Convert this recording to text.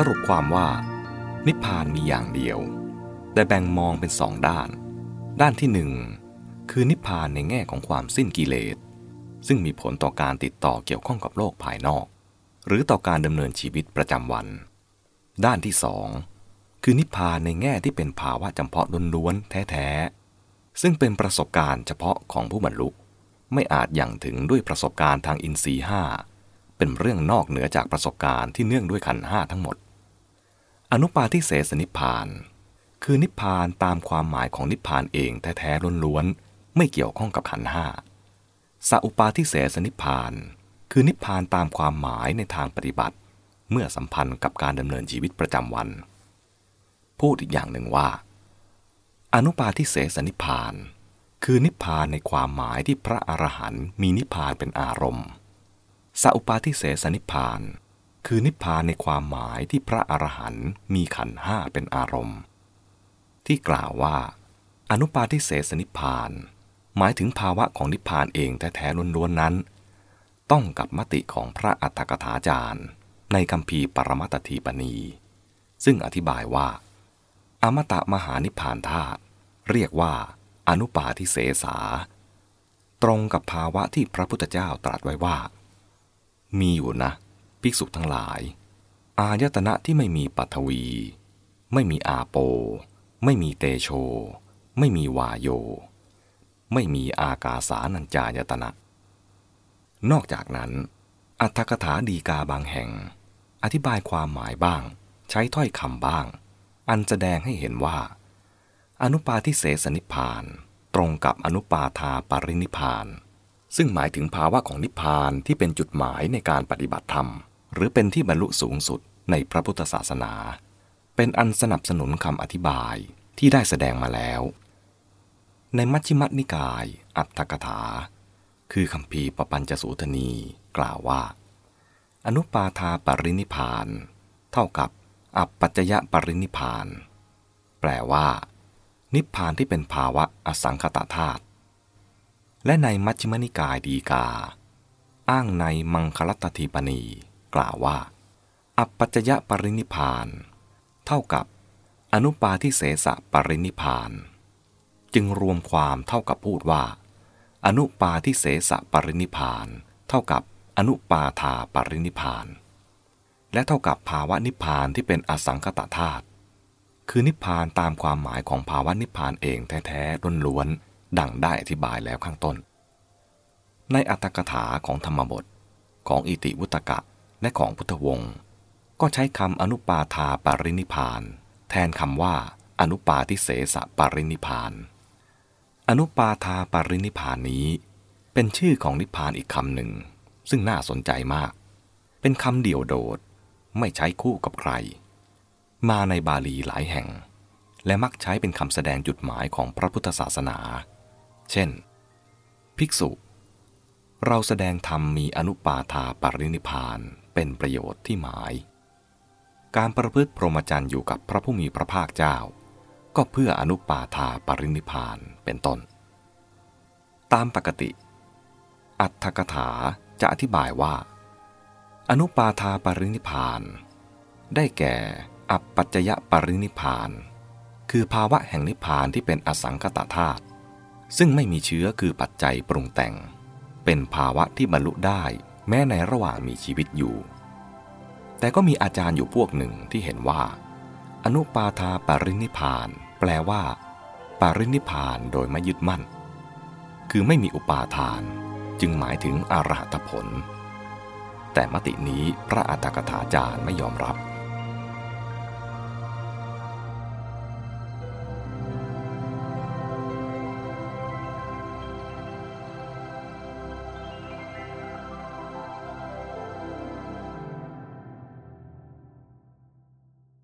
สรุปความว่า นิพพานมีอย่างเดียว แต่แบ่งมองเป็นสองด้าน ด้านที่หนึ่งคือนิพพานในแง่ของความสิ้นกิเลส ซึ่งมีผลต่อการติดต่อเกี่ยวข้องกับโลกภายนอก หรือต่อการดำเนินชีวิตประจำวัน ด้านที่สองคือนิพพานในแง่ที่เป็นภาวะจำเพาะล้วนๆแท้ๆ ซึ่งเป็นประสบการณ์เฉพาะของผู้บรรลุไม่อาจอย่างถึงด้วยประสบการณ์ทางอินทรีห้าเป็นเรื่องนอกเหนือจากประสบการณ์ที่เนื่องด้วยขันห้าทั้งหมด อนุปาทิเสสนิพาน คือนิพานตามความหมายของนิพานเองแท้ๆล้วนๆไม่เกี่ยวข้องกับขันห้าสัอุปาทิเสสนิพาน คือนิพานตามความหมายในทางปฏิบัติ เมื่อสัมพันธ์กับการดำเนินชีวิตประจำวัน พูดอีกอย่างหนึ่งว่า อนุปาทิเสสนิพาน คือนิพานในความหมายที่พระอรหันต์มีนิพพานเป็นอารมณ์สัอุปาทิเสสนิพาน คือนิพพานในความหมายที่พระอรหันต์มีขันห้าเป็นอารมณ์ ที่กล่าวว่า อนุปาทิเสสนิพพาน หมายถึงภาวะของนิพพานเองแท้ๆล้วนๆนั้น ต้องกับมติของพระอัฏฐกถาจารย์ ในคำพีปรมัตถีปณี ซึ่งอธิบายว่า อมตะมหานิพพานธาตุเรียกว่า อนุปาทิเสสา ตรงกับภาวะที่พระพุทธเจ้าตรัสไว้ว่า มีอยู่นะ ภิกษุทั้งหลาย อายตนะที่ไม่มีปัทวี ไม่มีอาโป ไม่มีเตโช ไม่มีวาโย ไม่มีอากาสานัญจายตนะ นอกจากนั้น อัตถกถาดีกาบางแห่ง อธิบายความหมายบ้าง ใช้ถ้อยคำบ้าง อันแสดงให้เห็นว่า อนุปาทิเสสนิพาน ตรงกับอนุปาทาปรินิพาน ซึ่งหมายถึงภาวะของนิพพานที่เป็นจุดหมายในการปฏิบัติธรรม หรือเป็นที่บรรลุสูงสุดในพระพุทธศาสนา เป็นอันสนับสนุนคำอธิบายที่ได้แสดงมาแล้ว ในมัชฌิมนิกาย อัตถกถา คือคำพีปปัญจสูทนีกล่าวว่า อนุปาทาปรินิพาน เท่ากับอัปปัจจยปรินิพาน แปลว่า นิพพานที่เป็นภาวะอสังขตธาตุ และในมัชฌิมนิกายดีกา อ้างในมังคลัตถีปณีกล่าวว่า อัปปัจจยปรินิพาน เท่ากับอนุปาทิเสสะปรินิพาน จึงรวมความเท่ากับพูดว่า อนุปาทิเสสะปรินิพาน เท่ากับอนุปาทาปรินิพาน และเท่ากับภาวะนิพพานที่เป็นอสังคตธาตุคือนิพพานตามความหมายของภาวะนิพพานเองแท้ๆล้วนๆ ดังได้อธิบายแล้วข้างต้น ในอัตถกถาของธรรมบทของอิติวุตกะและของพุทธวงศ์ก็ใช้คำอนุปาทาปารินิพาน แทนคำว่า อนุปาทิเสสะปารินิพาน อนุปาทาปารินิพานนี้ เป็นชื่อของนิพพานอีกคำหนึ่ง ซึ่งน่าสนใจมาก เป็นคำเดี่ยวโดด ไม่ใช้คู่กับใคร มาในบาลีหลายแห่ง และมักใช้เป็นคำแสดงจุดหมายของพระพุทธศาสนา เช่น ภิกษุ เราแสดงธรรมมีอนุปาทาปรินิพานเป็นประโยชน์ที่หมาย การประพฤติพรหมจรรย์อยู่กับพระผู้มีพระภาคเจ้า ก็เพื่ออนุปาทาปรินิพานเป็นต้น ตามปกติ อัตถกถาจะอธิบายว่า อนุปาทาปรินิพาน ได้แก่อัปปัจจยปรินิพาน คือภาวะแห่งนิพานที่เป็นอสังคตธาตุ ซึ่งไม่มีเชื้อคือปัจจัยปรุงแต่ง เป็นภาวะที่บรรลุได้แม้ในระหว่างมีชีวิตอยู่ แต่ก็มีอาจารย์อยู่พวกหนึ่งที่เห็นว่า อนุปาทาปรินิพาน แปลว่า ปรินิพานโดยไม่ยึดมั่น คือไม่มีอุปาทาน จึงหมายถึงอรหัตผล แต่มตินี้พระอัตถกถาจารย์ไม่ยอมรับ